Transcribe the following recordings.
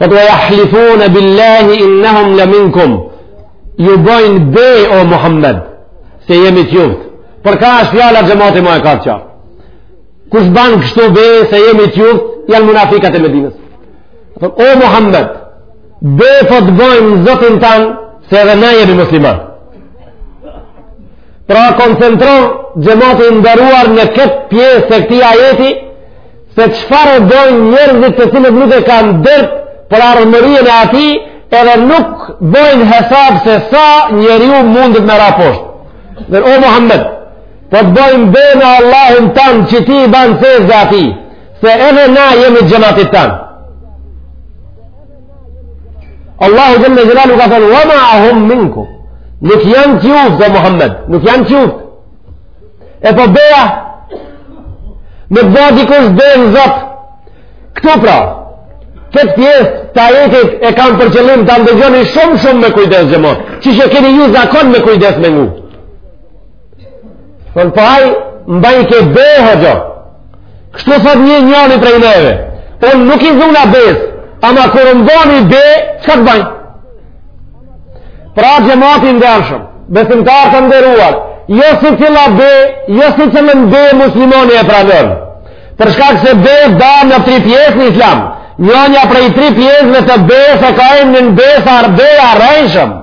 Ve jahlifune billahi innahum le minkum, ju bojnë be o Muhammed, se jemi të juvtë. Për ka është fjala xhemati ma e ka të qa. Kush ban kështu be se jemi të juvtë, janë munafikat e Medinës. Dhe o Muhammed, be po të bojmë në Zotin tanë, se edhe na jemi musliman. Pra koncentrohu xhemat i nderuar në këtë pjesë të këtij ajeti, se çfarë be bojnë njerëzit të cilët nuk e kanë dert për ardhmërinë e atij edhe nuk bojnë hesab se sa njeriu mundet me ra poshtë dhe o Muhammed po të bojmë be në Allahun tanë që ti i ban sexhde atij se edhe na jemi xhemati tanë Allahu xhele xhelalu ka thënë wa ma hum minkum nuk janë të juvt o Muhammed nuk janë të juvt E po beja, me të bo dikush be në Zot, këtu pra, këtë pjesë të ajetit e kam për qëllim ta ndëgjoni shumë shumë me kujdes xhemat, siç e keni ju zakon me kujdes me ngu. Në po haj, mba i ke behë gjëmë, Kështu thot një njani prej neve. Unë nuk i zuna besë, ama kur më boni be, çka të baj? Pra xhemat i ndershëm, besimtarë të nderuar, jo secila be, jo secilën be muslimani e pranon. Për shkak se be da në tri pjesë në islam, njënja prej tri pjesëve të besë ka e në në be sa be e rrejshme.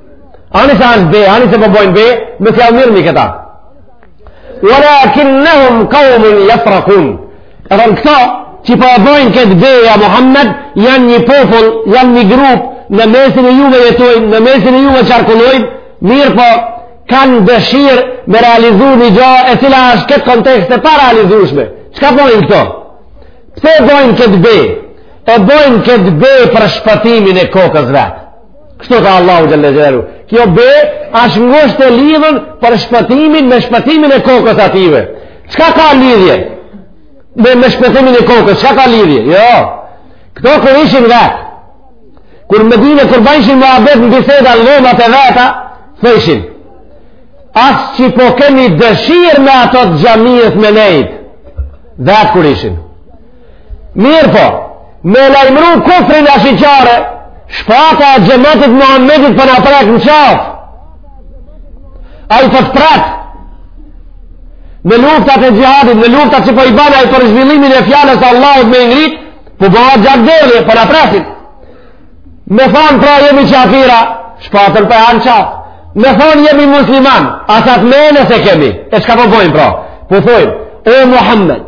Ani se është be, ani se po bojnë be, mos jau merrni këta. Uala kinnehum kaumun jafrakun. E thonë këta, që po e bojnë këtë be ja Muhammed, janë një popull, janë një grup, në mesin e juve jetojnë, në mesin e juve qarkullojnë, mirëpo, kanë dëshirë me realizu një gjo, e cila është këtë kontekst e parealizushme. Çka bojnë këto? Pse bojnë këtë be? E bojnë këtë be për shpëtimin e kokës vet. Kështu tha Allahu xhalla xhelalu. Kjo be është ngushtë e lidhur për shpëtimin me shpëtimin e kokës atyve. Çka ka lidhje? Me me shpëtimin e kokës, çka ka lidhje? Jo. Këto kur ishin vet. Kur në Medinë kur bajshin muhabet në biseda në lëma të veta, thojshin. As që po kemi dëshirë me ato të xhamisë me nejt. Vet kur ishin. Mirëpo, me lajmru kufrin ashiqare, shpata e xhematit Muhammedit po na prek në qafë. Ai po të pret. Me luftat e xhihadit, me luftat që po i ban ai për zhvillimin e fjalës Allahut me ngrit, po bahet gjakderdhje po na presin. Me thanë pra jemi qafira, shpatën po e hajmë në qafë. Me thanë jemi musliman, as atë në men s'e kemi. E çka po bojmë pra? Po thojmë, o Muhammed,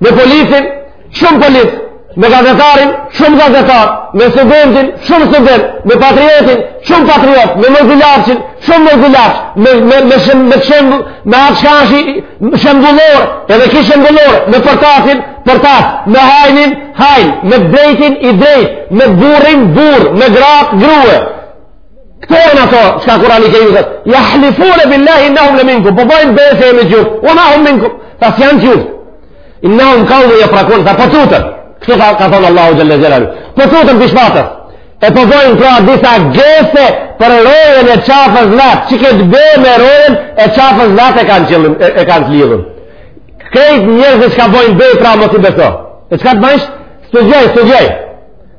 me policin shumë polic me gazetarin shumë gazetar me studentin shumë student me patriotin shumë patriot me mëzilafqin shumë mëzilafq me, me, me, shëm, me, shëm, me atë shka është shembullor edhe ki shembullor me përtacin përtac me hajnin hajn me drejtin i drejt me burrin burr me grat grue Këto e në to, çka Kurani kejnë zëtë, jahlifune billahi innehum leminkum, po bojnë be se jem me juve, ue ma hum minkum, ata s'janë juve. Innehum kaumun jefrekune, ata po tuten, po kështu ka, ka thonë Allahu Xhelle Xhelaluhu, po tuten po bishmatër, e po bojnë pra disa gese për rojën e qafës natë, që këtë be me rojën e qafës natë e kanë qëllim, e, e kanë të lidhën. Krejt njerëzit çka bojnë be pra më të beso. E çka të bëjsh? Studioj, studioj.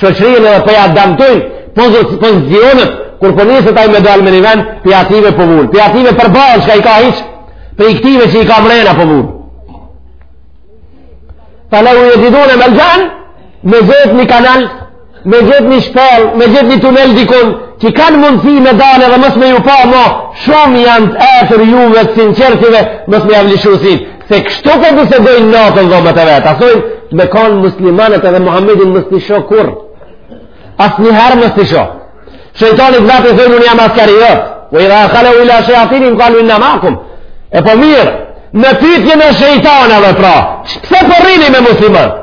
Shoqërinë dhe po ja damtojnë pozicionet kur po niset ai me dal me një vend, pi atyve po vun. Pi atyve përballë çka i ka hiç, prej këtyve që i ka mrena po vun. Tha lau jexhidune melxhean, me gjet një kanal, me gjet një shpellë, me gjet një tunel dikun, që kanë mundësi me dal edhe mos me ju pa, mo, shumë janë të atër juve të sinqertive, mos me javlishusin. Se kështu po bisedojnë natën dhomat e veta, asojnë të me kanë muslimanët edhe Muhammedin mos t'i shoh kurrë, asnjëherë mos t'i shoh. Shejtanit vet i thojnë unë jam askeri yt, ue idha khalau ila shejatinihim kalu inna meakum, e po mirë, një pytje shejtanave pra, pse po rrini po me muslimanë?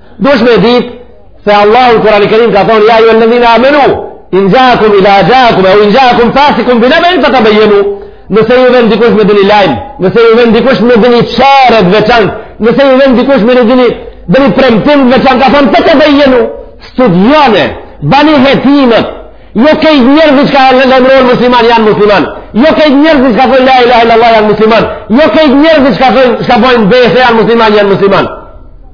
Dush me dit, se Allah në Kurani Kerim ka thonë, ja ejjuhel-ledhine amenu, in xhaekum, ila xhaekum, e u in xhaekum, fasikun binebein fetebejjenu, nëse ju vjen dikush me ndonji lajm, nëse ju vjen dikush me ndonji qarët veçan, nëse ju vjen dikush me ndonji, ndonji premtim të veçantë, ka thonë, fetebejjenu, studione, bani hetimet, jo krejt njerëzit çka lajmërohen musliman, janë musliman, jo krejt njerëzit çka thonë, la ilaha illallah, janë musliman, jo krejt njerëzit çka thonë, çka bojnë be se janë musliman, janë musliman,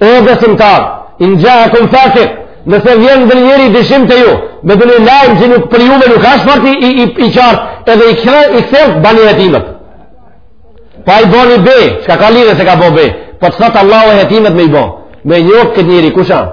O besimtar, in xhaekum fasik, nëse vjen ndonji njeri dyshimtë te ju, me ndonjë lajm që nuk për juve nuk ashtë fort i, i, i qartë, edhe i kthe, i kthell, bani hetimet. Po ai bani be, çka ka lidhje se ka bo be, po të thotë Allahu hetimet me i bo, me njoft këtë njeri, kush an?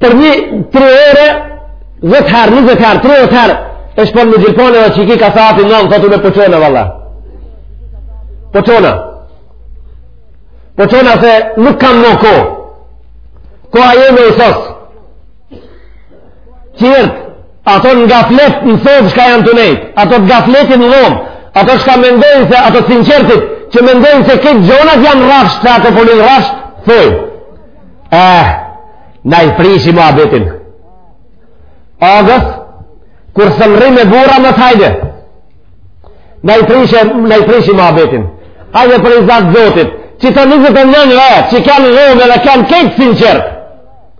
Për një tri ore, dhe të herë, një dhe të herë, tri ore të herë, e shpon me gjilponë dhe që i ki ka sa ati nëmë, thotu me po çona, valla. Po çona. Po çona se nuk kam mo ko. Ko a jemi i sosë. Qirtë, ato nga flet në sobë shka janë tu nejt, ato nga fletin në dhomë, ato shka mendojnë se ato sinqeritet, që mendojnë se këtë gjonat janë rafsh, se ato folin rafsh, thuj. Eh, na i prishi muhabetin. Agës, kur së në rrimë e burra më thajde, na i prishi, na i prishi muhabetin. Hajde për rizatë Zotit, që të njëzet e nëntë vetë, që kanë n'dhomë edhe kanë këtë sinqeritet,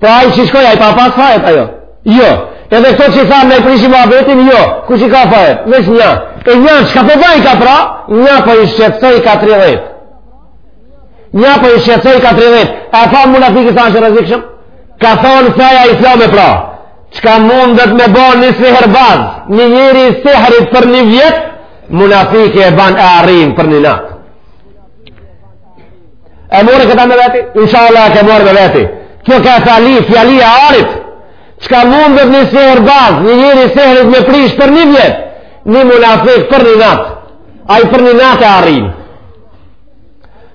Pra ai që shkoi a i ka pas fajet ajo. Jo. Edhe këto që thamë na prishën muhabetin, jo. Kush i ka fajet? Veç një. E një çka po bën ka pra? Një po i shqetëson ka 30. Një po i shqetëson ka 30. A pa munafiki sa është i rrezikshëm? Ka thonë se ai islame pra. Çka mundet me bo një sehirbaz, një njeri i sehrit për një vjet, munafiki e ban e arrin për një natë. E more këta me veti? Inshallah e ke morë me veti. Kjo ka fali, fjali e artë. Çka mundet një sehirbaz, një njeri i sehrit me prish për një vjet, një munafik për një natë. Ai për një natë e arrin.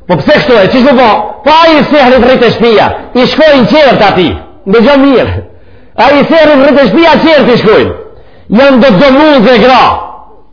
Po pse kështu e qysh po bo? Po ai i sehrit rri te shpia, i shkojnë qertë atij, ndëgjo mirë. Ai i sehrit rri te shpia, qertë i shkojnë. Janë do të do mundë dhe gra.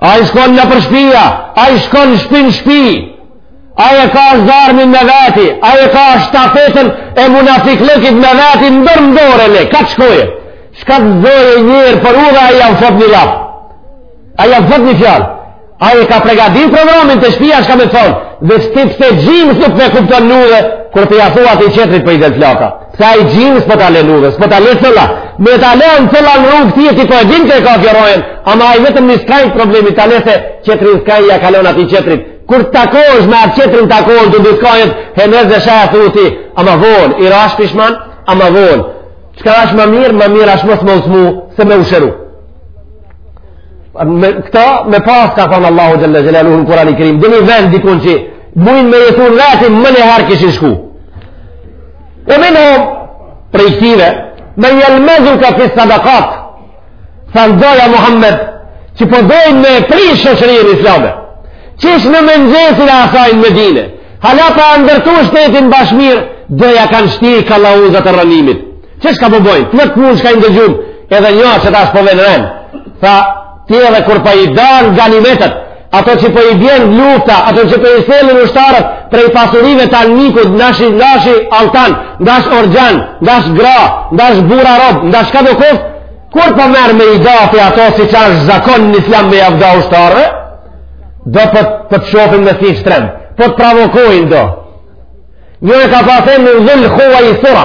Ai shkon nëpër shpia, ai shkon shpi n'shpi, ai e ka zjarmin me veti, ai e ka shtafetën e munafikllëkit me veti në dorë, n'dorë e, ka të shkojë, shka të zojë njeri për udhe ai ja thot një llaf, ai ja thot një fjalë, ai e ka pregadit programin te shpia shka me të thonë, dhe ti pse gjimës nuk e kupton n'udhë, kur të ja thush atij qetrit po i del flaka. Pse ai gjimës po ta le udhës, po ta le cëlla. Me ta le në cëlla në rrugë ti e ti po e din kërë ka fjerojën, ama ai vetëm një skaj problemi ta le, qetrin skaj ja kalon atij qetërit. Kur të takosh me atë qetërin takosh të dy skajet, he në dhe shajë thu ti, ama vonë, i ra pishman, ama vonë. Çka asht më mirë, më mirë asht mos me u smu, se me u shëru. Me, këta me pas ka thonë Allahu Xhele Xhelaluhu n' Kurani Kerim, dhe një vend dikun që mujnë me jetu në vetin më në herë këshin shku. Ve minhum, prej këtyre, men jelmizuke fis sadakat, tha do, ja Muhammed, që po dojnë me prish shoqërinë islame, qysh në mëngjesin e asaj n'Medine, hala pa ndërtu shtetin bash mirë, do ja kanë shtirë kallauzat e rrënimit. Çka po bojnë? Të në të mund shka i ndëgjum, edhe një që tash po venë rënë. Tha, Ti edhe kur po i dan ganimetet, ato që po i bjen lufta, ato që po i sellin ushtarët prej pasurive të anmikut, ndash, ndash altan, ndash argjan, ndash gra, ndash burra rob, ndash çka do koftë, kur po merr me i da ti ato siç është zakon në islam me jav da ushtarëve, do po, po të shofin me sy shtrem, po të pravokojnë do. Njëri ka pas emën Dhul Huvejsira,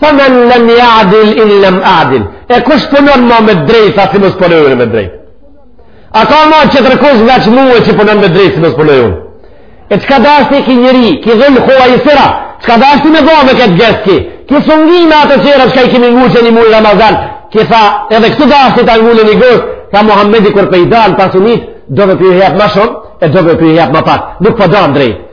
Fa men lem jadil in lem adil. E kush punon ma me drejt, tha si mos punoj une me drejt. A ka ma qetërkush veç mue që punon me drejt, si mos punoj une. E çka dashti ki njeri, ki Dhul Huvejsira, çka dashti me do me këtë gjest ki, ki s'u ngi me ato tjera çka i kimi ngu qe një muj Ramazan, ki tha edhe këtu dashti ta ngulë një gusë, tha Muhammedi kur pe i dan pasunit, dove po i jep ma shumë, e dove po i jep ma pak, nuk po dan drejt.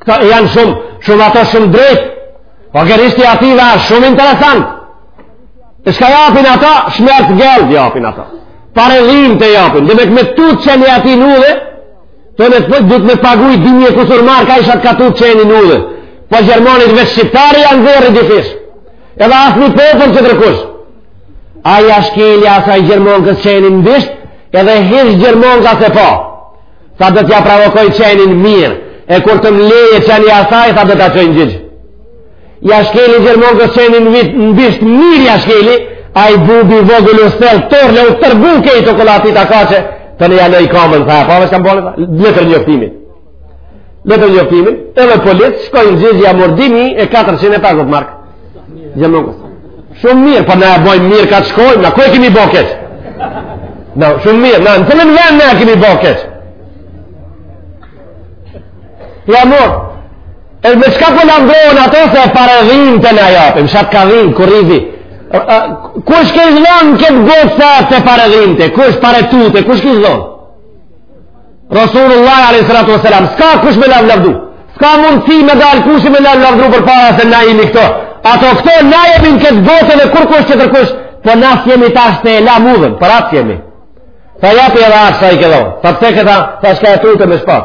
Këta janë shumë, shumë ato shumë drejt. Po gërishti ati dhe është shumë interesant. E çka japin ato, shmercgeld japin ato. Pare dhimte japin, demek me tut qeni atij në udhë, duhet me paguj di mi e kusur marka, ishat ka tut qeni në udhë. Po gjermanit veç shqiptari ja nxerr difish. Edhe asnjë popull qetërkush. Ai ja shkeli asaj gjermankës qenin në bisht, edhe hiç gjermanka s'e pa. Tha do t'ja provokoj qenin mirë, e kur të m'lejë qeni asaj, tha do ta çoj n'gjyq. Ja shkeli gjermankës qenin vit në bisht mirë ja shkeli, ai bubi vogël u sell, torë le u tërbu kej të kolati t'a kache, të në janë i kamën, tha, pave çka m'boni, tha, letërnjoftimin. Letërnjoftimin, edhe polic, shkoj n'gjyq ja mor di mi e 450 marka. Gjermankës. Shumë mirë, pa po na e bojmë mirë ka të shkojmë, na ku e kemi bo keq? Na, shumë mirë, na, në cilin vend na e kemi bo keq? Ja mor, e me çka po në ndrojnë ato se e pare dhimte na japin, shatë ka dhimë, kur rridhi. Kush kishte dhonë në këtë botë sa të pare dhimte, kush pare tute, kush kishte dhonë? Rasulullah alayhi salatu wasalam s'ka kush me lav lavdu s'ka mundësi me dal kush me lav lavdu përpara se na jemi këto ato këto na jemi në këtë botë dhe kurkush çetërkush po na jemi tash e lam udhën për atë jemi tha japi edhe ata i këdo tha pse këta tha çka e tute me shpat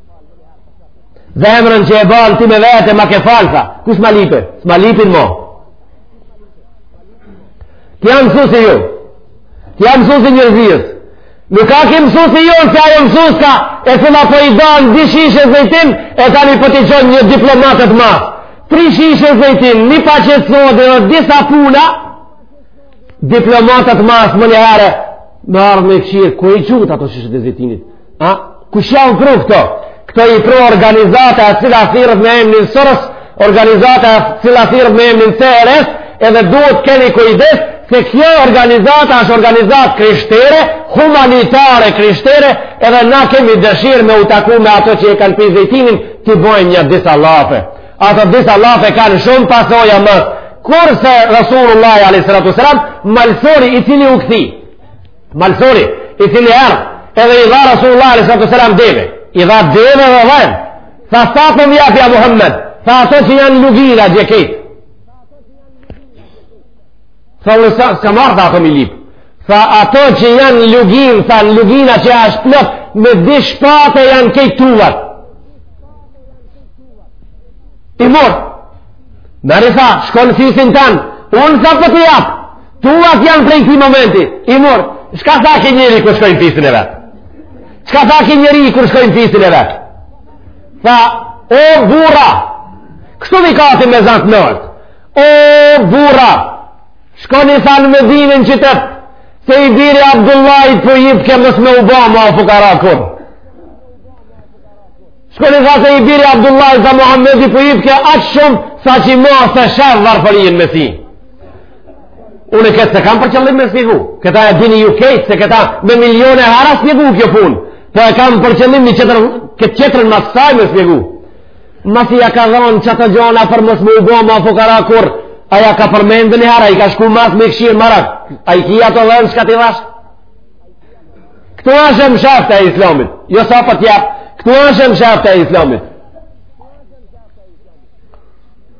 Zemrën që e ban ti me vete ma ke fal tha. Ku s'ma lipe? S'ma lipin mo. Ti je mësusi jon. Ti je mësusi njerzisë. Nuk ka ki mësusi jon, si ai mësus s'ka. E cila po i dan di shishe zejtin, e tani po t'i çon një diplomatët mas. Tri shishe zejtin, një paqetë sodë, dhe disa puna, diplomatët mas, mo një herë, me ardhë me këshir, ku i çut ato shishe zejtinit? A, kush jau pru këto? Këto i pru organizata e cila thirret me emnin CRS, organizata e cila thirret me emnin CRS, edhe duhet keni kujdes, se kjo organizatë është organizatë krishtere, humanitare krishtere, edhe na kemi dëshirë me u taku me ato që e kanë pi zejtinin, t'i bojmë nja disa llafe. Ato disa llafe kanë shumë pasoja mas, kurse Rasulullah a.s. malësori i cili u kthi, Malsori, i cili erdh, edhe i dha Rasulullah alejhi salatu ve selam deve, i dha deve dhe dhen, tha sa po m'jap ja Muhammed, tha ato që janë n'luginë kejt. Tha unë sa, s'ka marrë dhe ato mi lipë. Tha ato që janë n'luginë, tha lugina që asht plot, me dy shpate janë kejt tuat. I mur, merri tha, shko n'fisin tan, unë sa po të jap, Tuat janë prej këtij momenti, i mur, çka tha ky njeri kur shkoi n'fisin e vet? Çka tha ky njeri kur shkoi n'fisin e vet? Tha, o burra, kështu piskati me za t'nalt, o burra, shkoni tha n'Medinën që tëpë, se i biri Abdullahit po jipke mos me u ba ma fukara kurrë. Shkoni tha se i biri Abdullahit dhe Muhammedi po jipke aq shumë, sa që ma s'e sheh varfërinë me sy. Unë këtë s'e kam për qëllim me shpjegu. Këta e dini ju kejt, se këta me miliona herë u shpjegu kjo punë. Po e kam për qëllim një qetër, këtë qetrën ma saj me shpjegu. Masi ja ka dhonë qato gjona për mos me u bo ma fukara kurrë, a ja ka përmend një herë, a i ka shku mas me kshyr marak. A i ki ato dhen çka t'i dhashë? Këtu është e mshefta e islamit. Jo sa po t'jap, këtu është e mshefta e islamit.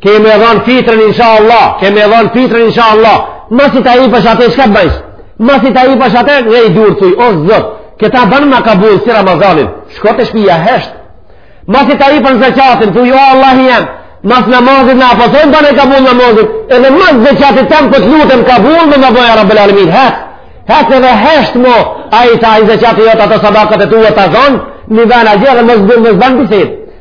Kemi e dhanë fitrën insha Allah, kemi e dhanë fitrën insha Allah. Masi ta japsh atë çka bën? Masi ta japsh atë ngri durt thuj, o Zot, këta banma kabul si Ramazanin. Shko te shtëpia hesht. Masi ta japsh zekatin, thuj, o Allahu jem. Mas namazit na po thom bëne kabul namazin, edhe mas zekatit tan po lutem kabul me na bëj Rabbul Alamin. Hesht. Hesht edhe hesht mo, a i ta i zeqati jot ato sadakat e tua e të zonë, një vana gjë dhe mos bën, mos bën bisit.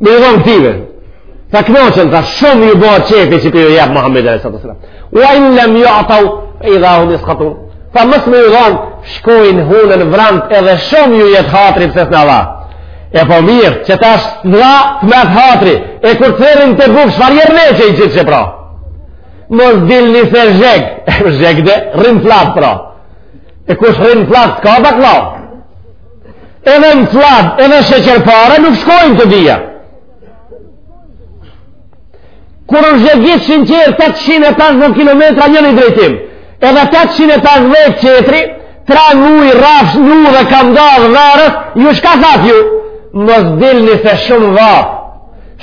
Me ju dhonë këtyne. Tha knaqen, tha shumë ju bohet qefi që po ju jep Muhammedi alejhi salatu ve selam. Ua in lem ju'tau, idha hum jeskhatun. Tha mos me ju dhonë, shkojnë hunën vrant edhe shumë ju jet hatri pse s'na dha. E po mirë, që tash s'na dha, të met hatri. E kur të thirri n'Tebuk, çfarë jërë ne që i qitë që pra. Mos dilni se zheg, zheg dhe, rrim n'fllad pra. E kush rrin n'fllad, s'ka bak Edhe në fllad, edhe sheqerpare, nuk shkojnë të dyja. Kur është gjegit shinqerë 850 km njeni drejtim, edhe 850 qetri, tre muj, rrafsh, mu në kandar të verës, ju çka thatë ju? Mos dilni se shumë vapë.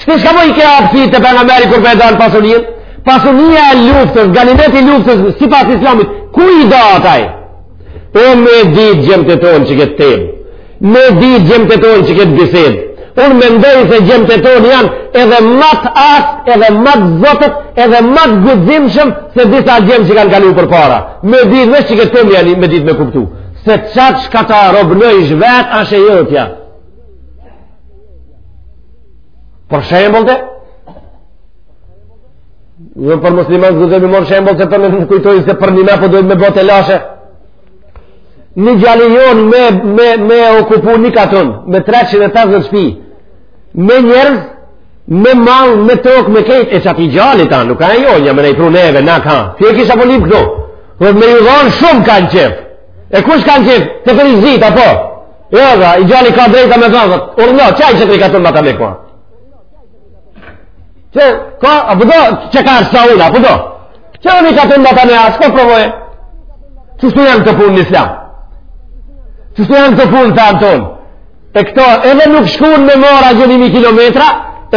Shkë çka më i ke apësit te Pejgamberi kur po e dan pasuninë? Pasunia e luftës, ganimeti i luftës, sipas islamit, kuj i dahet aj? O me ditë gjemtë e tonë që këtë temë, me ditë gjemtë e tonë që këtë bisedë, unë mendoj se gjemtë e tonë janë edhe ma të aftë, edhe ma të zotët, edhe ma të guximshëm se disa gjem që kanë kalu përpara. Me ditë veç që këtë temë janë me ditë me kuptu, se qatë shka ta robnojsh vetë asht e jotja. Për shembull te, Një jo, për musliman të gëzëmi merr shembull që të në në kujtojnë se për një me për po dojnë me bo telashe. Një gjalë i jonë me, me, me okupu një katun, me 350 shpi, me njerëz, me mall, me tokë, me krejt, e qati gjalë ta, nuk ka e jo, një me në i pru neve, na ka, si e kisha për po një këto, dhe me ju dhonë shumë kanë qef, e kush kanë qef, të për i zita, po, e jo, dhe, gjalë ka drejtë me dhazët, urdhno, qaj që të i katon bata me kua, Që ka, a përdo, po që ka është Saula, a përdo? Po që unë i ka të në bata në jasë, ka përvojë? Qeshtu janë këto punë në islam? Qeshtu janë këto punë të antonë? E këto, edhe nuk shkun me marrë ganimi kilometra,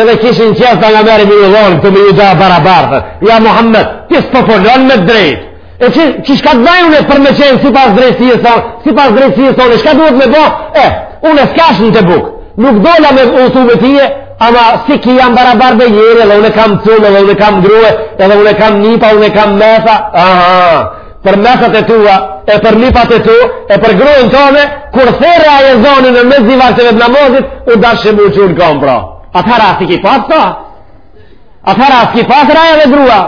edhe kishin qëtë nga meri me ju dhonë, këtu me ju dha barabartë. Ja, Muhammed, ti s'po ndan me drejtë. E që, që shka të bëj unë për me qenë sipas drejtësisë tonë, sipas drejtësisë tonë, e shka duhet me bo, e, unë e s'kesh në Tebuk, nuk dola me luftu me tye, ama si ti jam barabar dhe njeri, dhe unë e kam çunë, dhe unë e kam grue, edhe unë e kam nipa, unë e kam mesa, aha, për mesat e tua, e për nipat e tu, e për gruen tonde, kur therrke ezani në mes dy vakteve të namazit, u dashke m'u çu n'komë pra. Atëhera, s'i ki pas ta? Atëhera, s'ki pasë raja dhe grua,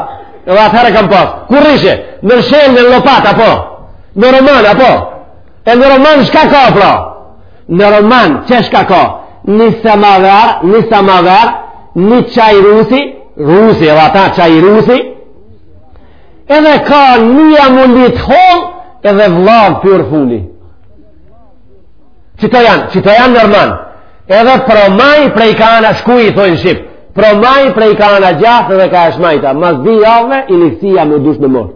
edhe atëhera kam pasë. Ku rrishe? Në shenë, në lopat, apo? Në roman, apo? E në roman, shka ka, pra? Në roman, që shka ka? Një samavar, një samavar, një çaj rusi, rusi, edhe ata çaj rusi, edhe ka një jambulli t'hollë, edhe plaf përfuni. Qito janë, qito janë nërman. Edhe promajë prej kah ana shka i thojnë shqip. Promajë prej kah ana e gjathtë dhe kah e majta. Mas dy jave, i lifti jam u dush në morë.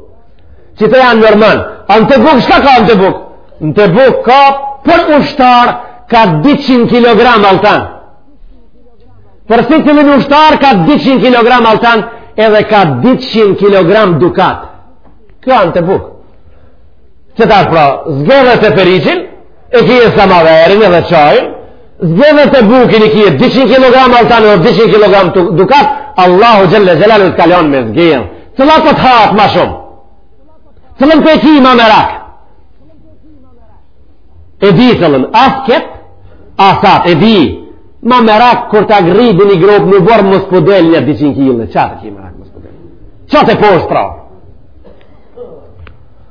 Qito janë nërman. A në Tebuk, shka ka në Tebuk? Në Tebuk ka për ushtar ka 200 kg altan. Për sicilin ushtar ka 200 kg altan edhe ka 200 kg dukat. Kjo në Tebuk. Qetash pra, zgjedhe të perichin, E ki e samaverin edhe çajin, zgjedhe Tebukin i ki e 200 kg altan e 200 kg dukat, Allahu xhel-le xhelaluhu të ka lon me zgjedhë. Cila po të hahet ma shumë. Cilën po e ki ma merak. E di cilën, as ket, as at, e di. Ma merak kur ta gërryen një gropë n'oborr mos po del nja 200 kg, qatë ki merak mos po del. Qatë e poshtë pra.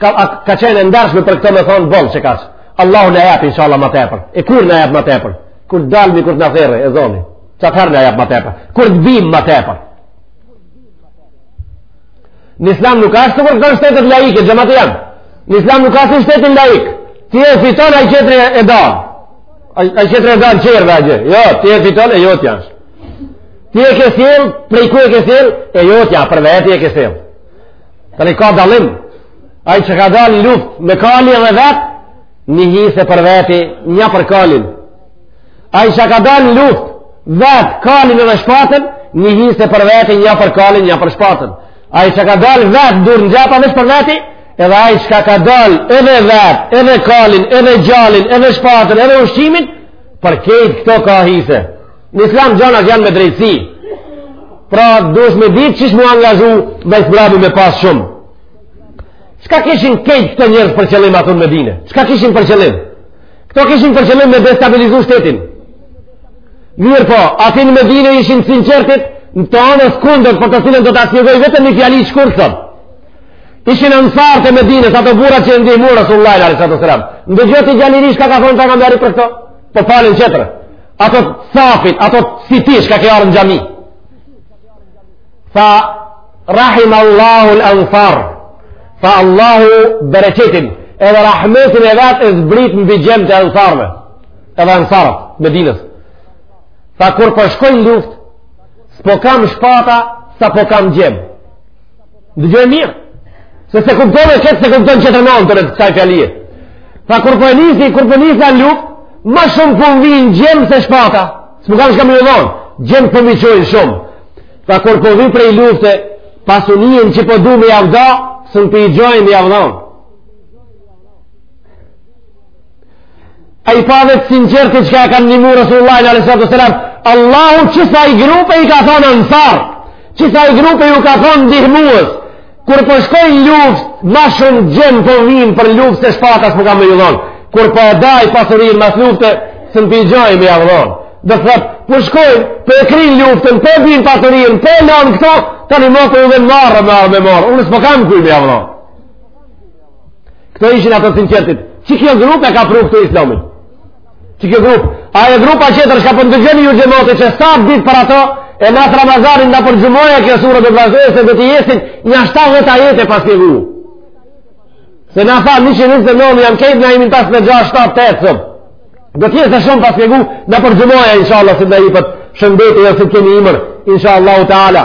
ka, a, ka qenë e ndarshme për këtë me thonë boll qekaq. Allahu na japë, insha Allah, ma tepër. E kur na japë ma tepër? Kur dalmi, kur të na therrë ezani. Qatëherë na japë ma tepër? Kur të bim ma tepër? Në islam nuk asht sikur te shtetet laike, xhemat janë. Në islam nuk ashtë te shteti laik. Ti e fiton ai qetri e da. Ai qetri e da në qërë dhe a gjë. Jo, ti e fiton e jotja. Ti e ke sjellë, prej ku e ke sjellë? E jotja, për vetë e ke sjellë. Tani ka dallim, ai që ka dalë luft me kali edhe vet, një hise për veti, një për kalin. Ai që ka dalë luft vet, kalin edhe shpatën, një hise për veti, një për kalin, një për shpatën. Ai që ka dalë vet dur n'xhepa veç për veti, edhe ai që ka dalë edhe vet, edhe kalin, edhe djalin, edhe shpatën, edhe ushqimin, për kejt këto ka hise. Në islam gjonat janë me drejtësi. Pra, duesh me ditë qysh m'u angazhu dhe hise rabi me pas shumë. Çka kishin kejt këto njerëz për qëllim aty n'Medine? Çka kishin për qëllim? Këto kishin për qëllim me destabilizu shtetin. Mirëpo, aty n'Medine ishin t'sinqertit, në t'anës kundërt për të cilën do t'jua shpjegoj vetëm një fjali shkurë të them. Ishin ansarët Medinës, ato burrat që ndihmuan Rasulullahi sallallahu alaihi wasallam. Ndëgjo ti gjallërisht çka ka thonë ta kanë për këto. Për palën qetër, ato të safët, ato të cilit ishin kjarë në xhami. Tha, rahim Allahu l'ansar, tha Allahu bereqetin, edhe rahmetin e vetë e zbrit mbi djemt e ansarve, edhe ansarët e Medinës. Tha, kur po shkoj n'luft, s'po kam shpata, sa po kam djem. Dëgjoje mirë. Se s'e kupton këtë s'e kupton qet moment të kësaj fjallie. Tha kur po nisi, kur po nisi n'luft, ma shumë po m'vinë djem se shpata. S'po kam shka me ju dhonë, djem po m'i çojnë shumë. Tha kur po vi prej lufte, pasuninë që për po du me jav da, s'un po i gjoj me jav dhonë. A i pave të sinqertit që ka kanë ndihmu Rasulullahin alesatu selam, Allahu qësaj grupe i ka thonë ansar, qësaj grupe ju ka thonë ndihmues, kur po shkoj n'luft, ma shumë djem po vinë për luft se shpata s'po kam me ju dhonë, kur po e daj pasurin mas lufte, s'un po i gjoj me jav dhonë. Dhe po shkojnë, po e krynë luftën, po e binë pasurin, po e lanë këto, tani mo kur duhet me marrë me marë, unë s'po kam kuj me jav dhonë. Këto ishin ata t'sinqertit. Qekjo grupe ka pru këtu islamin? Që kjo grupe? A e grupa qëtër shka po ndëgjoni ju xhemat qe sa ditë për ato e natë Ramazani na përgjumoja kjo sure dhe vazhdojë se dhe të jesin një ashta dhjetë ajete pas një gru. Se na fa një që nësë dhe nëmë jam kejtë në imin pas me gja ashta të të të Dhe të jetë e shumë pas një gru nga për gjumoja inshallah si dhe i për shëndet e jet kemi ymër inshallahu ta'ala.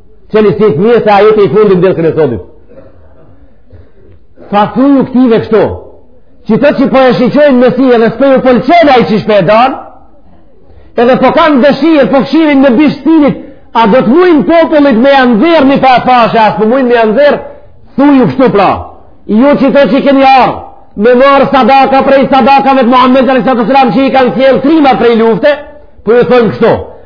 Çelni sytë mirë se ajeti i fundit në dersin e sotit. Tha thuju këtyve kështu, qito që po e shiqojnë me sy edhe s'po ju pëlqen ai qysh pe dan, edhe po kanë dëshirë, po kshyrin me bisht synit, a do të mujnë popullit me ja nxjerr një pa pashe, a s'po mujnë me ja nxjerr, thuju kështu pra, ju qito që keni ardh, me marrë sadaka prej sadakave të Muhammed alejhi salatu selam që i kanë sjellë trima prej lufte, po ju thonë kështu,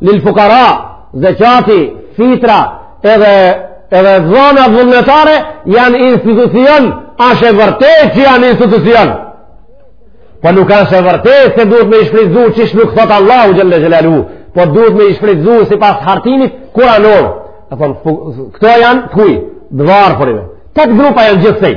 lil fukara, zeqati, fitra, edhe, edhe zona vullnetare, janë institucion, asht e vërtetë që janë institucion. Po nuk asht e vërtetë se duhet me i shfrytëzu qysh nuk thotë Allahu xhele xhelaluhu, po duhet me i shfrytëzu sipas hartimit kuranor. Këto janë të kuj, të varfërve. Tetë grupa janë gjithsej.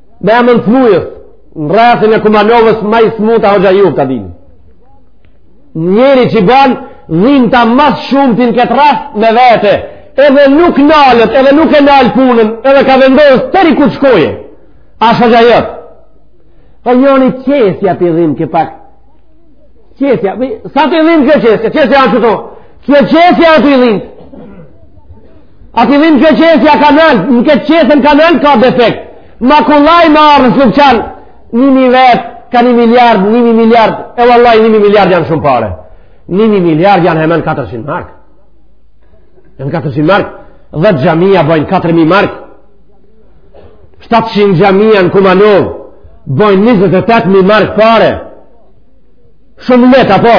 Me emën smujës, në rrethin e Kumanovës ma i smut a hoxha juv ta dini. Njeri që ban dhimta ma së shumë të në këtë rast me vete, edhe nuk nalet, edhe nuk e nal punën, edhe ka vendos deri ku të shkojë. Asht hoxha jot. Po njoni qesja tu i dhimë ka pak. Qesja, s'a tu i dhimë kjo qesja? Qesja a qeto? Kjo qesja a tu i dhimë. Aty i dhimë kjo qesja kanal, në këtë qesen kanal ka defekt. Ma kollaj me marrë në Slupçan, ni mijë vetë, ka një miliard, ni mijë miliard, e vallahi, ni mijë miliard janë shumë pare. Ni mijë miliard janë hemen 400 mark. Janë 400 mark, dhetë xhamia bojnë 4.000 mark. 700 xhamia në Kumanovë, bojnë 28.000 mark pare. Shumë veta, po.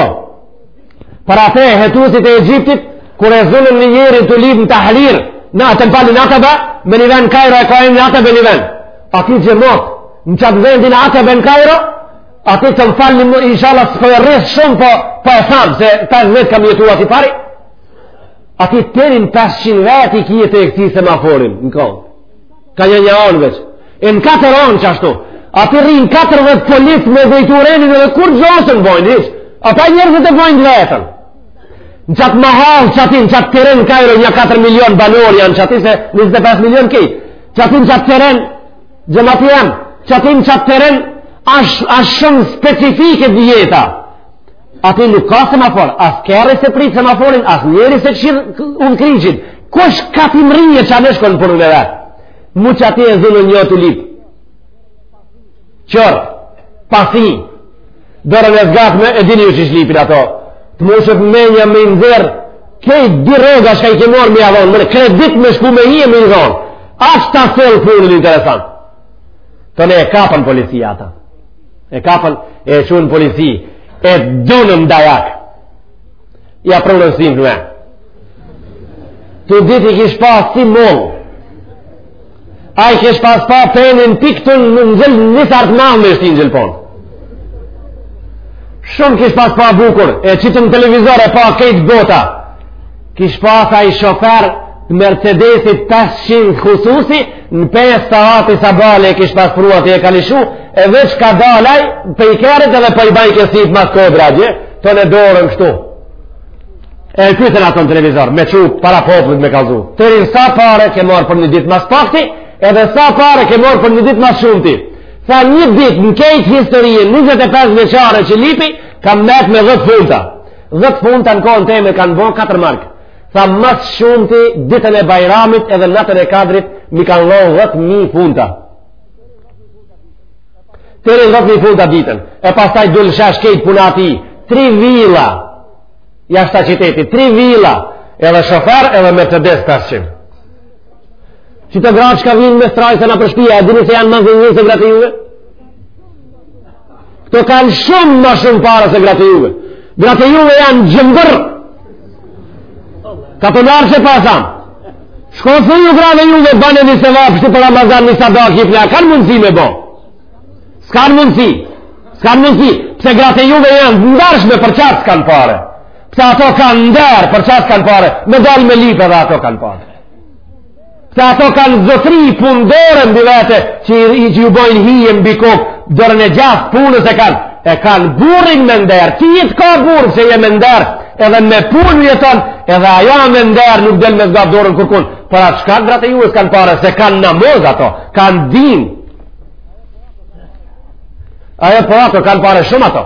Për atë hetuesit e Egjiptit, kur e zunën një njëri tu lyp në Tahrir, në atë më falni në Ataba, me një vend Kajro e ka emnin Ataba një vend. Aty xhemat, në qat vendin Ataba në Kajro, aty të më falni inshallah s'po e rris shumë, po, po e tham, se ta në vetë kam jetu aty pari. Aty të tërin 500 vetë i kie të e këti semaforin, në kohë. Ka nja nja anë veç. E në katër anë qashtu. Aty rrinë katërdhetë polic me drejtu renin edhe kurgjo s'e bojnë hiç. Ata njerëzit e bojnë të veten. Në qat mahallë, qaty n'qat teren Kajro nja 4 milion banorë janë qaty se 25 milion krejt. Qaty n'qat teren, xhemat i jem, qaty n'qat teren asht shumë specifike jeta. Aty nuk ka semafor, as kerri s'e pret semaforin, as njeri s'e kshyr udhëkryqin. Kush ka t'i mrrijë që anë shkon për në dhe? Mu qaty e zunë një tu lyp. Qorr, pa sy, dorën e zgatme, e dini ju qysh lypin ato. Të më shëtë me një me në zërë, krejt rroga çka i ke marrë me ja dhonë, merr kredit me shku me një me në zërë. Ashtu ta sjell punën interesant. Të ne e kapën policia ata. e kapën e e çunë polici e dunëm dajak ia prunën si në të dit i kish pas si mollë ai kish pas pa penin pik të në nëzëll një sartë ma me shti në gjylpon shumë kish pas pa bukur e qitën televizor e pa kejt bota Kish pas ai shofer të Mercedesit 500 hususi, në 5 sahati sabahle e kish pas pru aty e ka lshu, e veç ka dal ai, prej kerrit edhe po i ban kësi mas kodra, gje, të në dorën kështu. E e qitën atë në televizor, me çu para popullit me kallzu. Të rinë sa pare ke marrë për një ditë ma s'pakti, edhe sa pare ke marrë për një ditë ma s'shumti. Tha një ditë në kejt historie, 25 vjeçare që lypi, kam met me 10 funta. Dhet funta në kohën teme kanë bo 4 markë. Tha ma s'shumti ditën e bajramit edhe natën e kadrit m'i kanë lon 10.000 funta. Të rinë 10.000 funta ditën. E pastaj dul n'shesh kejt puna e atij. Tri vila. Jashta qyteti. Tri vila. Edhe shofer edhe Mercedes të shqimë. Qito gra çka vinë me strajca nëpër shpia, e dini se janë ma zengine se gratë juve? Këto kanë shumë ma shumë pare se gratë juve. Gratë juve janë gjëmbër. Ka të nërë që pasam. Shko thuju grave juve bane një sevap shti për Ramazan një sadak jepne. A kanë mundësi me bo. S'kanë mundësi. S'kanë mundësi. Pse gratë juve janë ndershme për qata s'kanë pare. Pse ato kanë nder për qata s'kanë pare. Me dalë me lyp edhe ato kanë pare. Pse ato kanë zotri punëtorë mbi vete që i, i që ju bojnë hije mbi kokë, dorën e gjatë punë s'e kanë. E kanë burrin me nder, ti i të ka burrë që je me nder, edhe me punë jeton, edhe ajo a me nder nuk del me zgat dorën kërkun. Për qata gratë e juve s'kanë pare, se kanë namuz ato, kanë din. Ajo po ato kanë pare shumë ato.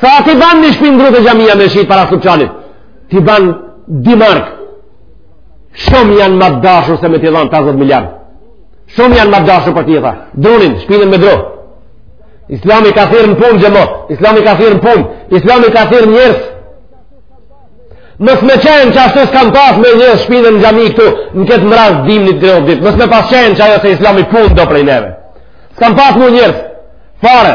Sa ti ban një shpinë dru te xhamia me shitë para subqanit? Ti ban dy markë. Shumë janë ma dashur se me t'i dhanë 50 miliardë. Shumë janë ma dashur për ty e tha. Drunin, shpinën me dru. Islami ka thirrë në punë xhemat. Islami ka thirrë në punë. Islami ka thirrë njerëz. Mos me qenë qashtu s'kam pas me njërës shpinën në xhami këtu në këtë mraz dimnit greu ditë. Mos me pas qenë qajo se islami punë do prej neve. S'kam pas mu njërës. Fare.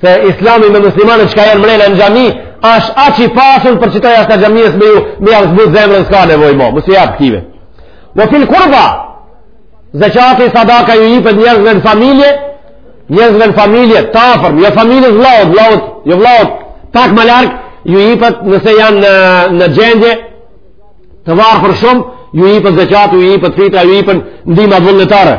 se islami me muslimanët çka janë mrena në xhami, është aq i pasur për qëto jashtë xhamisë me ju, me jau zbut zemrën s'ka nevojë mo, mësë jabë këtive. Në fil kurba, zeqati sadaka ju jipet njerëzve në familje, njerëzve në familje, t'afërm, jo familje vllaut, vllaut, jo vllaut, pak ma larg, ju jipet nëse janë në, në gjendje, të varfër shumë, ju jipet zeqati, ju jipet fitra, ju jipet ndihma vullnetare.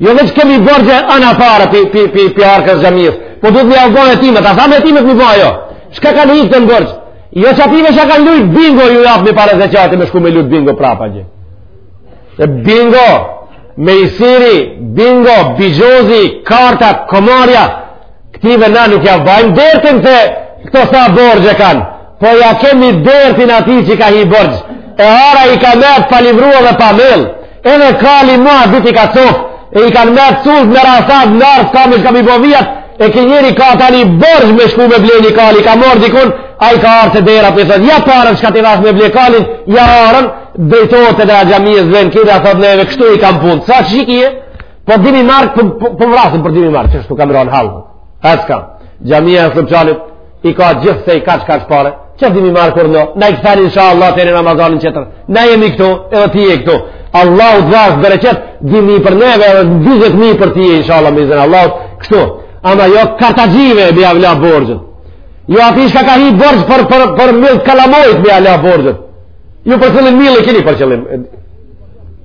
Jo veç kemi borxhe ana para pi pi pi pi arkës xhamis. Po duhet të ia bëjë timet, a thamë timet më bëj ajo. Çka kanë hi në borxh? Jo çative çka kanë lujt bingo ju japmi para zeqati me shku me lujt bingo prapa gjë. E bingo mejsiri, bingo, bixhozi, karta, komarja, Këtive na nuk ja bajmë dertin se këto sa borxhe kanë, po ja kemi dertin atij që ka hi borxh, e ara i ka met pa livru edhe pa mjell, edhe kali mua dhiti ka cof, e i kanë met cull në rasat në arë s'ka me çka mi bovijat, e ky njeri ka hi borxh me shku me ble ni kal, ka marrë dikun, ai ka ardh te dera po i thotë, ja paren çka ta dhashë me ble kalin, ja arën, drejtohet te arka xhamisë dhe në kjede a thotë neve, kështu e kam punën, sa që shikje? Po dy mi mark po po, po vrasin për dy mi mark, qështu kam ra në hall. E s'kam. Xhamia e Sultanit i ka gjithë se i kaç kaç pare. Qe dy mi mark kur do na i kthen inshallah te Ramazanin çetër. Na jemi këtu, edhe ti je këtu. Allahu të dhashtë bereqet, dy mi për neve edhe 20.000 për ti inshallah me iznin Allahu. Kështu. Ama jo kartaxhive me jav la borxhin. Jo atij çka ka hi borxh për për për mil kalamojt me jav la borxhin. Ju për qëllim mil e keni për qëllim.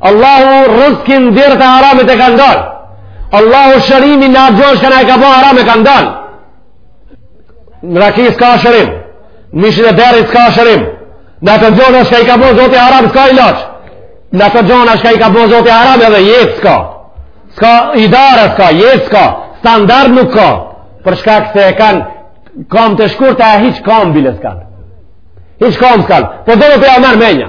Allahu rëzkin në dyert e haramit e ka ndalë. Allahu shërimin në ato gjona çka na e ka bo haram e ka ndalë. Në raki s'ka shërim. Në mishin e derrit s'ka shërim. Në ato gjona çka i ka bo zoti haram s'ka ilaç. Në ato gjona çka i ka bo zoti haram edhe jetë s'ka. S'ka idare s'ka, jetë s'ka. Standard nuk ka. Për çka se i kanë kamt e shkurta e hiç kam bile s'kanë. Hiç kam s'kanë. Po dhe dhe po ja merr menja.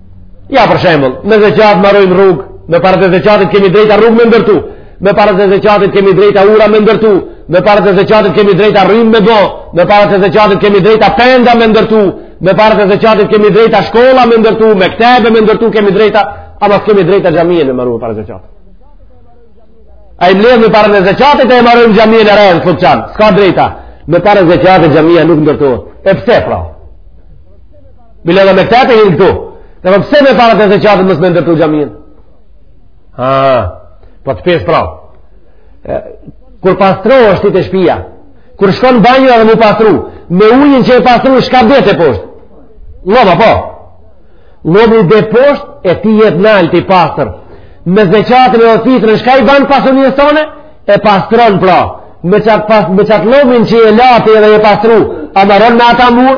Ja për shembull, me zeqat marojmë rrugë, me para të zeqatit kemi drejta rrugë me ndërtu, me para të zeqatit kemi drejta ura me ndërtu, me para të zeqatit kemi drejta rrymë me bo, me para të zeqatit kemi drejta penda me ndërtu, me para të zeqatit kemi drejta shkolla me ndërtu, mektebe me ndërtu kemi drejta, ama s'kemi drejta xhamien me maru me para zeqatit. Ai mbledh me para të zeqatit e marojmë xhamien e rreth futçan. S'ka drejta. Me para të zeqatit xhamia nuk ndërtohet. E pse pra? Bile edhe mektebet hijnë këtu. Dhe po pse me para të zeqatit mos me ndërtu xhaminë? Ha, po të pyes pra. Kur pastrohesh ti te shpia, kur shkon në banjo edhe mu pastru, me ujin që e pastru, çka bje te poshtë? Lloma, po. Lloma bje poshtë, e ti jet nalt i pastër. Me zeqat e me fitrën, çka i ban pasunisë sonë? E pastron pra. Me qat pis, me qat llomin që e late edhe e pastru, a maron me ata mur?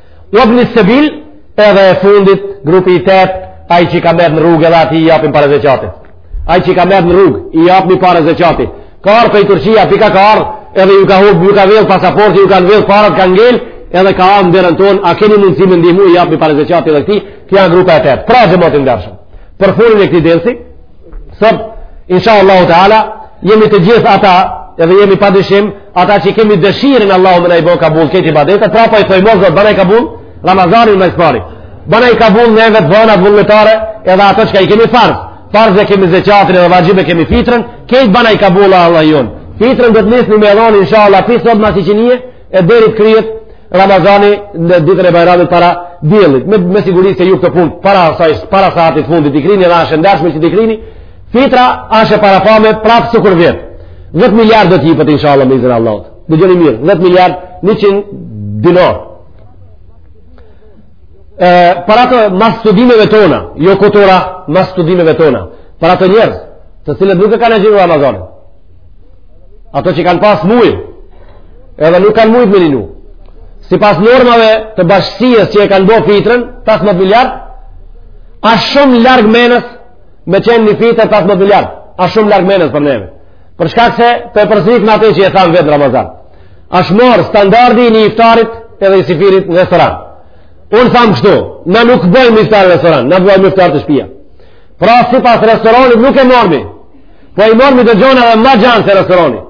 Wabn al-Sabil edhe e fundit grupi i tetë ai që ka met në rrugë edhe atij i japin para zeqati. Ai që ka met në rrugë i japmi para zeqati. Ka ardhur prej Turqia, pi ka ka ardhur, edhe ju ka humbur, ju ka vjedh pasaporti, ju kanë vjedh parat, kanë ngel, edhe ka ardhur në derën tonë, a keni mundësi me ndihmu i japmi para zeqati edhe këtij? Kjo janë grupa e tetë. Pra xhemat i ndershëm. Për fundin e këtij dersi, Sot, insha Allahu Teala, jemi të gjithë ata, edhe jemi pa dyshim, ata që kemi dëshirën Allahu me na i bo kabul këtë ibadet, pra po i thojm o Zot banai kabul Ramazanin më së pari. Banai kabul në vetë vona vullnetare, edhe ato që i kemi farz. Farz e kemi zekatin edhe vaxhib e kemi fitrën, këtë banai kabul Allah jon. Fitrën do të nisni me dhon insha Allah, prej sot mas iqindie e deri të kryhet Ramazani në ditën e Bajramit para diellit. Me, me siguri se ju këtë punë para asaj para saatit fundit i kryni dhe është ndershme që ta kryni. Fitra është e parapame prapë sikur vjet. 10 miliard do të jepet inshallah me izin Allahut. Dëgjoni mirë, 10 miliard 100 dinar. E, për ata mas studimeve tona, jo kuturu, mas studimeve tona, për ata njerëz, të cilët nuk e kanë agjëru Ramazanin, Ato që kanë pas mujë, edhe nuk kanë mujt me ninu. Sipas normave të bashkësisë që e kanë bo fitrën, 15 miliard, asht shumë larg mensh me qenë një fitrë 15 miliard. Asht shumë larg mensh për neve. Për shkak se po e përsëritmi atë që e thamë vjet në Ramazan. Asht marrë standardi i një iftarit edhe i syfyrit në restoran. Unë thamë kështu, na nuk bëjmë iftar në restoran, na bëjmë iftar te shpia. Pra sipas restoranit nuk e marrmi, Po e marrmi të gjanë edhe ma gjanë se restorani.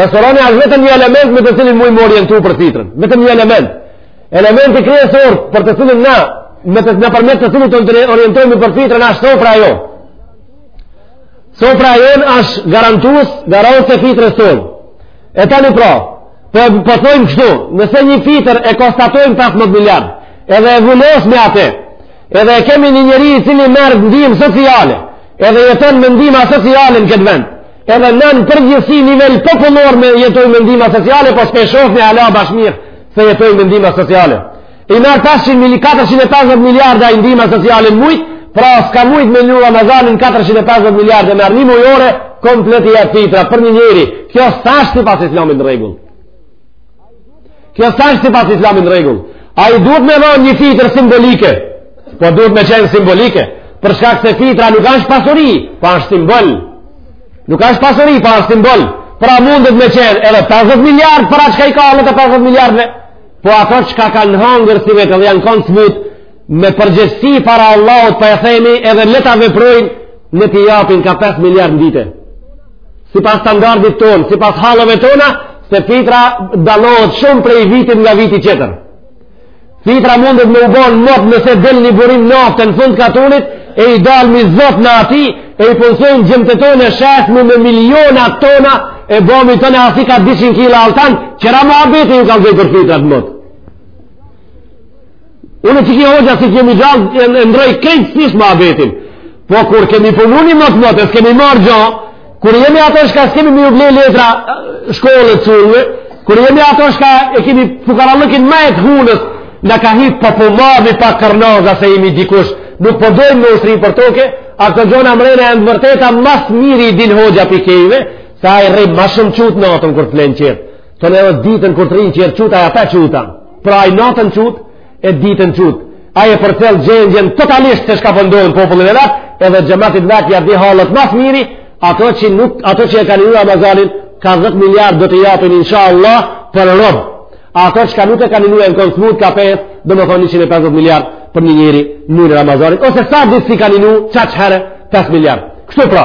Restorani është vetëm një element me të cilin muj m'u orientu për fitrën. Vetëm një element. Element i kryesor për të cilin na, me të, nëpërmjet të cilit na orientohemi për fitrën, është sofra jonë. Sofra jonë është garantus, garantus e fitrës tonë. E tani pra, po, po thojmë kështu, nëse një fitrë e konstatojmë 15 miliard, edhe e vulosmi atë, edhe e kemi një njeri i cili merr ndihmë sociale, Edhe jeton me ndihma sociale në këtë vend. Edhe na në përgjithësi nivel popullor me jetoj me ndihma sociale, po s'pe shofni hala bash mirë se jetojm me ndihma sociale. I merr 450 miliarda ai ndihma sociale në mujtë, pra s'ka mujtë me ninu Ramazanin 450 miliarda merr ndihmë mujore, kompleti e fitra për një njeri. Kjo s'ashtë sipas islamit në rregull. Kjo s'ashtë sipas islamit në rregull. Ai duhet me dhonë një fitër simbolike? Po duhet me qenë simbolike? Për shkak se fitra nuk është pasuri, po është simbol. Nuk është pasuri, po është simbol. Pra mundet me qenë edhe 50 miliard, për ata çka i ka hallet e 50 miliardve? Po ato çka kanë hangër si vjet dhe janë konë smutë, Me përgjësi para Allahot për po e themi edhe le ta veprojnë ne t'i japin ka 5 miliard në ditë. Sipas standardit tonë, sipas halleve tona, se fitra dallohet shumë prej vitin nga viti qetër. Fitra mundet me u bonë mot nëse del një burim naftë në fund katunit, e i dalmi zot na atij, e i punësojmë djemtë tonë e shesmi me miliona tona, e bomi tonë asi ka 200 kila alltan, qera muhabeti ju kallzoj për fitrat mot. Unë që ky hoxha si kemi gjallë e, e ndroj krejt sish më abetin. Po kur kemi punu një më të më të s'kemi marë gjo, kur jemi ato shka s'kemi mi uble letra shkollët cunëve, kur jemi ato shka e kemi pukarallëkin me e të hunës, në ka hitë po po marë një pak krenaz se jemi dikush, nuk po dojmë në ushtri për toka, a kto gjona mrena e në vërteta ma s'miri i din hoxha për kejve, se ai rri ma shumë çut natën kur të flenë tjerët. Tonë edhe ditën kur të rrinë tjerët çut, ai ata çut. Pra ai natën çut, e ditën çut. Ai e përcjell gjendjen totalisht se çka po ndodh me popullin e vet, edhe xhematit vet ja di hallet ma s'miri, ato që, nuk, ato që e kanë ninu Ramazanin, ka 10 miliard do të japin, insha Allah, për rob. Ato çka nuk e kanë ninu, e kanë smutë, ka pesë, domethonë 150 miliard për një njeri muj Ramazanit, ose sa ditë s'i kanë ninu, çaq herë, 5 miliard. Kështu pra,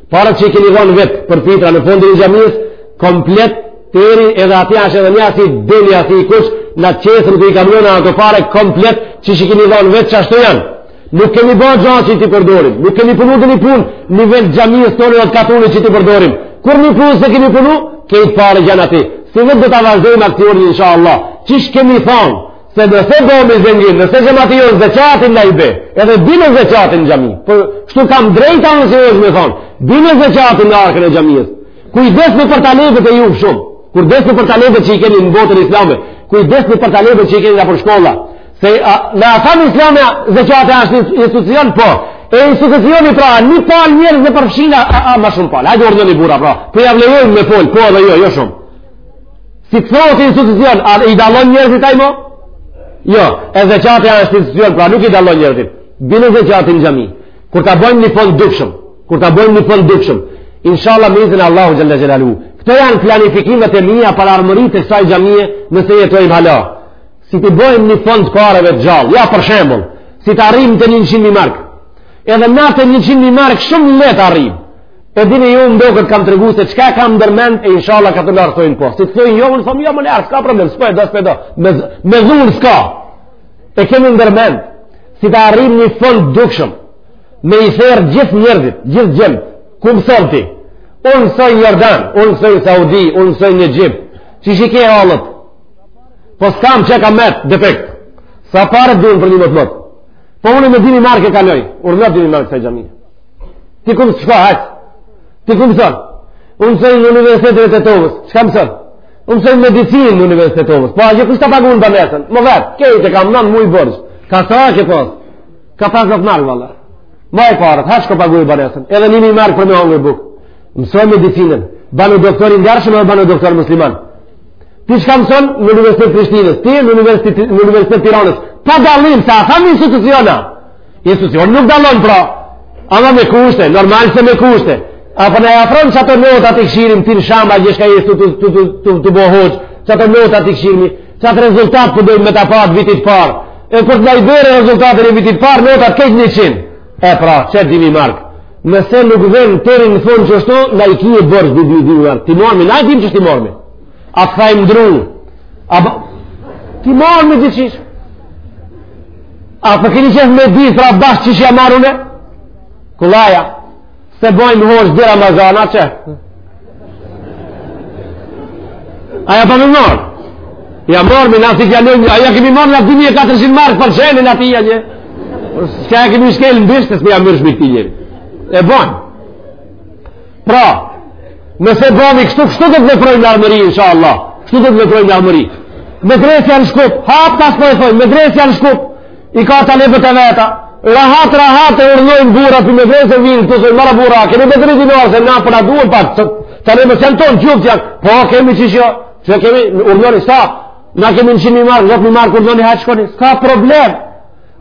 Paret që i keni dhonë vetë për fitra në fondin e xhamisë, komplet deri edhe ati ashe edhe një ati deni ati i kush, në të qesën të i kam njënë ato pare komplet qysh i keni dhonë vetë qashtu janë. Nuk kemi ba gja që i të përdorim, nuk kemi punu të një punë në vend xhamisë të një atë katoni që i të përdorim. Kur një punë se kemi punu, krejt paret janë aty. Sivjet dhe të vazhdojmë aksionin, insha Allah. Qysh kemi thonë, Se nëse dojmë, zengin, nëse xhemati jonë zeqatin e bje, edhe bine zeqatin në xhami, për kështu kam drejta në si është me thonë, bine zeqatin në arkën e xhamisë, kujdesemi për talebet e juj shumë, kujdesemi për talebet që i keni në botën islame, kujdesemi për talebet që i keni nëpër shkolla, se a, në asan islame zeqati është një institucion, po, e institucioni pra, një palë njerëz nuk përfshin, a, a, ma shumë palë, hajde urdhnoni burra pra, po ju lejojmë me folë, po edhe jo, jo shumë. Si të thotë institucion, a i dallon njerëzit ai mo? Jo, edhe zeqati a është institucion, pra nuk i dallon njerëzit. Bine zeqatin në xhami. Kur ta bojmë një fond dukshëm, kur ta bojmë një fond dukshëm, inshallah me izin Allahut Xhelle Xhelaluhu. Këto janë planifikimet e mija për ardhmëritë e ksaj xhamije nëse jetojmë hala. Si të bojmë një fond pareve të gjallë, ja për shembol, si të arrijmë te njëzet mijë marka. Edhe njëzet mijë marka shumë lehtë arrim. E dini ju më doket kam tregu se çka kam ndërmend e inshallah këta lart thojnë po. Si të thojnë jo, unë thëmë jo menjëherë, s'ka problem, s'po e do, s'po e do. Me, me dhunë s'ka. E kemi ndërmend. Si të arrim një fond dukshëm. Me i thirrë gjithë njerëzit, gjithë djemtë. Ku mëson ti? Unë msoj n'Jordan, unë msoj n'Saudi, unë msoj në Egjipt. Qysh i ke hallet? Po s'kam çka, kam metë defekt. Sa pare duhen për një motmot. Po unë me dy mijë marka e kaloj. Urdhno dy mijë marka ksaj xhamie. Ti ku shkon hajt? Ti ku mëson? Unë mësoj në Universitetin e Tetovës. Çka mëson? Unë mësoj medicinë në Universitetin e Tetovës. Po ajo kush ta paguan banesën? M'vet, qe të kam nan muj borxh. Ka sa që po? Ka pas me marr valla. Ma e para, tash ko paguaj banesën. Edhe ni mi i marr për me hongër bukë. Mësoj medicinën. Bonu doktor i ndershëm apo bonu doktor musliman? Ti çka mëson në Universitetin e Prishtinës? Ti në Universitetin në Universitetin e Tiranës? Pa dallim sa ka ne institucione. Jesusi, unë nuk dallon pra, ama me kushte, normal se me kushte. Apo ne afrojmë që ato notat të këqyrim, ti në shamba, gjeshka jesë të, të, të, të, të bo hoxhë, që ato notat t'i këqyrim, që atë rezultat po dojmë me ta pa të vitit parë. E për të da i bërë rezultatin e vitit parë, notat kejt ni mi. E pra, qe dy mi markë. Nëse nuk dhenë të rinë në fund që shtu, na i kje borxh dy dy markë. Ti mormi, na i tim që shti mormi. A të thajmë ndru. A ba... Ti mormi të qishë. A po keni qef me dit pra bashkë qysh ja marr unë? Kollaj a, se bojmë hoxhë Ramazan, a çe? A ja pa me marrë? Ja marrë me nasi kja në një, a ja kemi marrë në 2400 marrë për qenë në atia një? Ska ja kemi shkelë në bisht, se s'me jam mërë shmi këti njëri. E bojmë. Pra, nëse bojmë kështu, kështu do të veprojmë n'ardhmëri, insha Allah. Kështu do të veprojmë n'ardhmëri. Medreseja n'Shkup, haptas s'po e thojmë, medreseja n'Shkup, i ka talebet e veta, rahat, rahat e urdhnoni burra, për medrese vinë, të sojnë marre burra, kemi medrese i nërë, se na përna po duhet pak, të, talebet janë tonë, gjukët janë, po kemi që që, që kemi urnojnë, sa, na kemi në qimi marë, në qimi marë, kur në haxh shkoni, s'ka problem,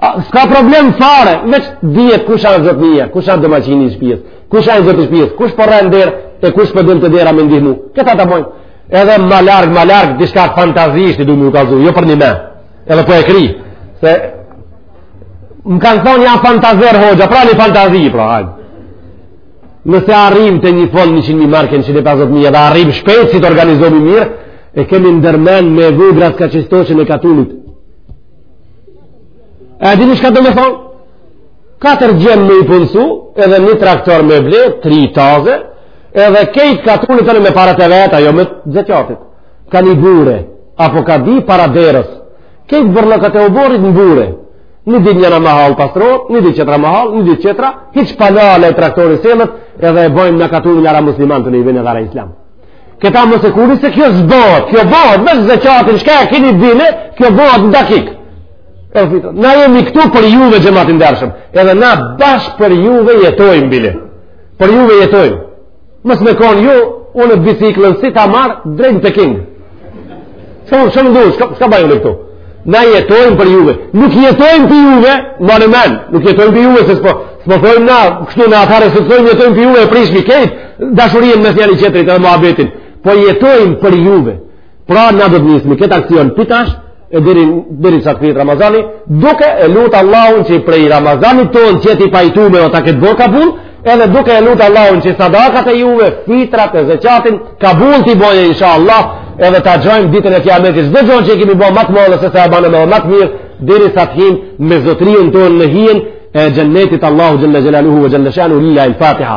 Ska problem fare, veç dije kush a zotni, kush a domaqini i shpijës, kush a zot i shpijës, kush bje po në derë, e kush përdun po shkon të dera me ndihmu. Këta t'nimojnë. Edhe ma largë, ma largë, diçka fantazi, po du me ju kallzu, jo përnime. Edhe po e kry. Se, më kanë thonë je fantazer hoxha, pra një fantazi, pra hajt. Nëse arrim të një fond 100.000 marke në 150.000 edhe arrim shpejt si të organizohemi mirë, e kemi ndërmend me vu gradska çistoçën e katunit. A dini çka domethonë? Katër djem me i punësu, edhe një traktor me ble, tri teze, edhe kejt katunin me parat e veta, jo t'zeqatit. Ka ni bure, apo kadi para derës. Kejt bërllokun e oborrit në bure. Një dit njëra mahallë pastrohet, një dit tjetra mahallë, një dit tjetra, hiq pa nalë traktori sillet, edhe e bojmë ne katun njerëz musliman t'na vinë edhe islam. Këta mos e kujtoni se kjo s'bohet, kjo bohet, veç zeqatin, çka e kini bile, kjo bohet në dakik. Na jemi këtu për juve xhemat i ndershëm, edhe na bash për juve jetojmë bile, për juve jetojmë. Mos me konë ju, unë të biciklën si ta marë, drejt n'treking. Shumë, shumë ndu, shka, shka bajmë na këtu? Na jetojmë për juve. Nuk jetojmë për juve, mbani n'mend. Nuk jetojmë për juve, se s'po, s'po thojmë na, kështu na atëherë, se s'po jetojmë për juve e prishmi krejt dashurinë mes njani-tjetrit edhe muhabetin. Po jetojmë për juve. Pra, na do të nismi, këtë aksion pitash, e deri deri sa fitë Ramazani, duke e lut Allahun që prej Ramazanit tonë që ti pajtu me ata këtë bërë kabul, edhe duke e lut Allahun që sadakat e juve, fitrat e zakatin kabul t'i boje inshallah, edhe ta gjojmë ditën e kiametit. Çdo gjë që kemi bo ma të madhe se sa e banë ma të mirë deri sa të him me zotërinë tonë në hijen e xhennetit Allahu xhalla xhelaluhu ve xhalla shanu lillahi al-fatiha.